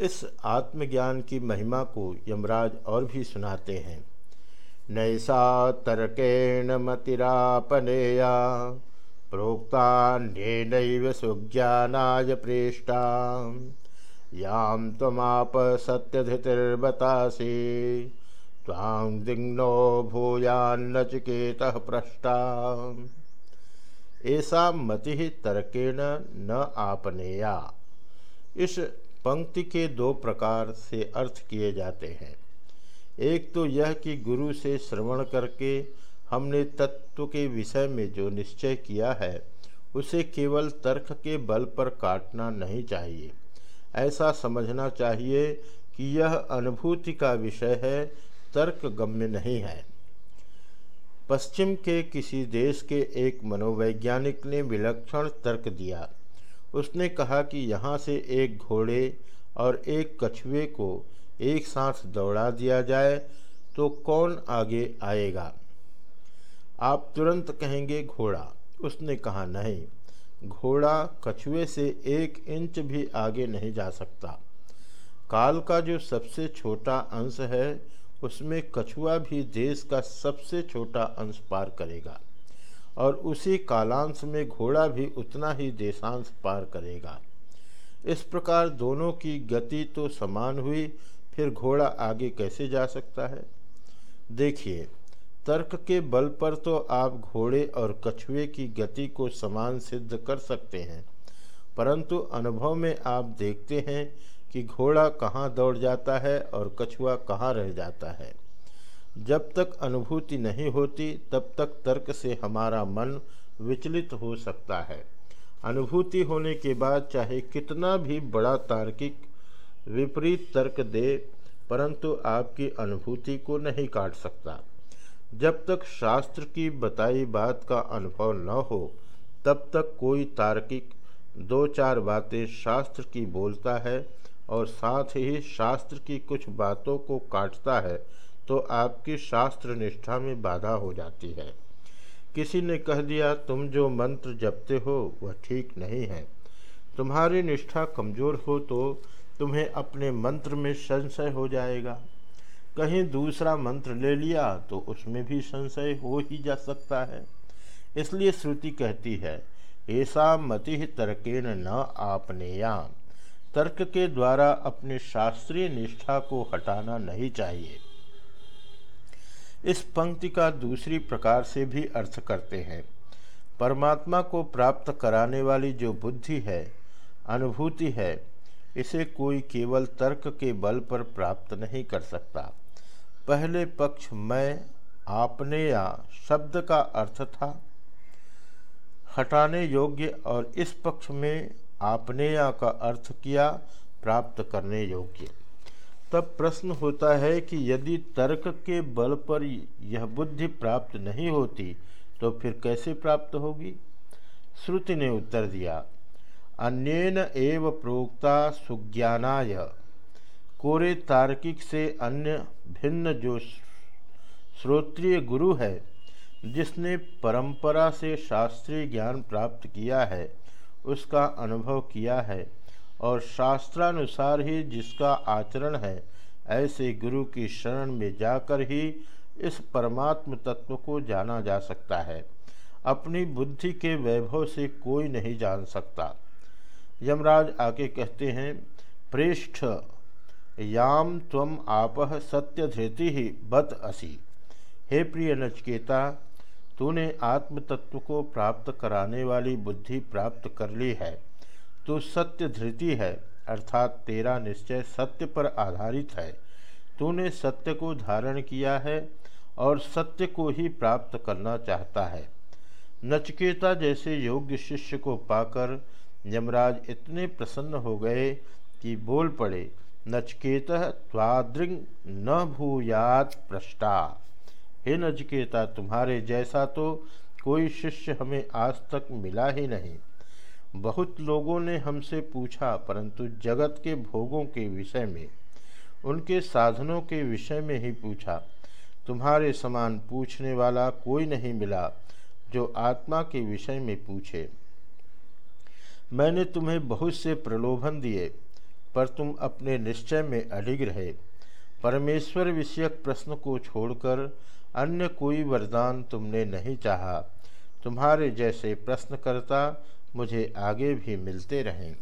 इस आत्मज्ञान की महिमा को यमराज और भी सुनाते हैं। नैसा तर्केण मतिरापनेया, प्रोक्तान्येनैव सुज्ञानाय प्रेष्टा। यां त्वमाप सत्यधितिर्बतासि त्वां दिग्नो भूयान्नचिकेतः पृष्टा ऐसा मति तर्केण न आपनेया। इस पंक्ति के दो प्रकार से अर्थ किए जाते हैं। एक तो यह कि गुरु से श्रवण करके हमने तत्व के विषय में जो निश्चय किया है, उसे केवल तर्क के बल पर काटना नहीं चाहिए। ऐसा समझना चाहिए कि यह अनुभूति का विषय है, तर्क गम्य नहीं है। पश्चिम के किसी देश के एक मनोवैज्ञानिक ने विलक्षण तर्क दिया। उसने कहा कि यहाँ से एक घोड़े और एक कछुए को एक साथ दौड़ा दिया जाए तो कौन आगे आएगा? आप तुरंत कहेंगे, घोड़ा। उसने कहा, नहीं, घोड़ा कछुए से एक इंच भी आगे नहीं जा सकता। काल का जो सबसे छोटा अंश है, उसमें कछुआ भी देश का सबसे छोटा अंश पार करेगा। और उसी कालांश में घोड़ा भी उतना ही देशांश पार करेगा। इस प्रकार दोनों की गति तो समान हुई, फिर घोड़ा आगे कैसे जा सकता है? देखिए, तर्क के बल पर तो आप घोड़े और कछुए की गति को समान सिद्ध कर सकते हैं, परंतु अनुभव में आप देखते हैं कि घोड़ा कहाँ दौड़ जाता है और कछुआ कहाँ रह जाता है। जब तक अनुभूति नहीं होती, तब तक तर्क से हमारा मन विचलित हो सकता है। अनुभूति होने के बाद चाहे कितना भी बड़ा तार्किक विपरीत तर्क दे, परंतु आपकी अनुभूति को नहीं काट सकता। जब तक शास्त्र की बताई बात का अनुभव न हो, तब तक कोई तार्किक दो चार बातें शास्त्र की बोलता है और साथ ही शास्त्र की कुछ बातों को काटता है। तो आपकी शास्त्र निष्ठा में बाधा हो जाती है। किसी ने कह दिया, तुम जो मंत्र जपते हो, वह ठीक नहीं है। तुम्हारी निष्ठा कमज़ोर हो तो तुम्हें अपने मंत्र में संशय हो जाएगा। कहीं दूसरा मंत्र ले लिया तो उसमें भी संशय हो ही जा सकता है। इसलिए श्रुति कहती है, ऐसा मति तर्केण न आपने या तर्क के द्वारा अपने शास्त्रीय निष्ठा को हटाना नहीं चाहिए। इस पंक्ति का दूसरी प्रकार से भी अर्थ करते हैं। परमात्मा को प्राप्त कराने वाली जो बुद्धि है, अनुभूति है, इसे कोई केवल तर्क के बल पर प्राप्त नहीं कर सकता। पहले पक्ष मैं, आपने या शब्द का अर्थ था। हटाने योग्य और इस पक्ष में आपने या का अर्थ किया, प्राप्त करने योग्य। तब प्रश्न होता है कि यदि तर्क के बल पर यह बुद्धि प्राप्त नहीं होती तो फिर कैसे प्राप्त होगी? श्रुति ने उत्तर दिया, अन्यन एव प्रोक्ता सुज्ञानाय। कोरे तार्किक से अन्य भिन्न जो श्रोत्रिय गुरु है, जिसने परंपरा से शास्त्रीय ज्ञान प्राप्त किया है, उसका अनुभव किया है। और शास्त्रानुसार ही जिसका आचरण है, ऐसे गुरु की शरण में जाकर ही इस परमात्म तत्व को जाना जा सकता है। अपनी बुद्धि के वैभव से कोई नहीं जान सकता। यमराज आके कहते हैं, प्रेष्ठ, याम तम आप सत्य धृति ही बत असी। हे प्रिय नचकेता, तूने आत्म तत्व को प्राप्त कराने वाली बुद्धि प्राप्त कर ली है। तो सत्य धृति है, अर्थात तेरा निश्चय सत्य पर आधारित है। तूने सत्य को धारण किया है और सत्य को ही प्राप्त करना चाहता है। नचकेता जैसे योग्य शिष्य को पाकर यमराज इतने प्रसन्न हो गए कि बोल पड़े, नचकेत त्वादृंग न भूयात प्रष्टा। हे नचकेता, तुम्हारे जैसा तो कोई शिष्य हमें आज तक मिला ही नहीं। बहुत लोगों ने हमसे पूछा, परंतु जगत के भोगों के विषय में, उनके साधनों के विषय में ही पूछा। तुम्हारे समान पूछने वाला कोई नहीं मिला जो आत्मा के विषय में पूछे। मैंने तुम्हें बहुत से प्रलोभन दिए, पर तुम अपने निश्चय में अडिग रहे। परमेश्वर विषयक प्रश्न को छोड़कर अन्य कोई वरदान तुमने नहीं चाहा। तुम्हारे जैसे प्रश्नकर्ता मुझे आगे भी मिलते रहें।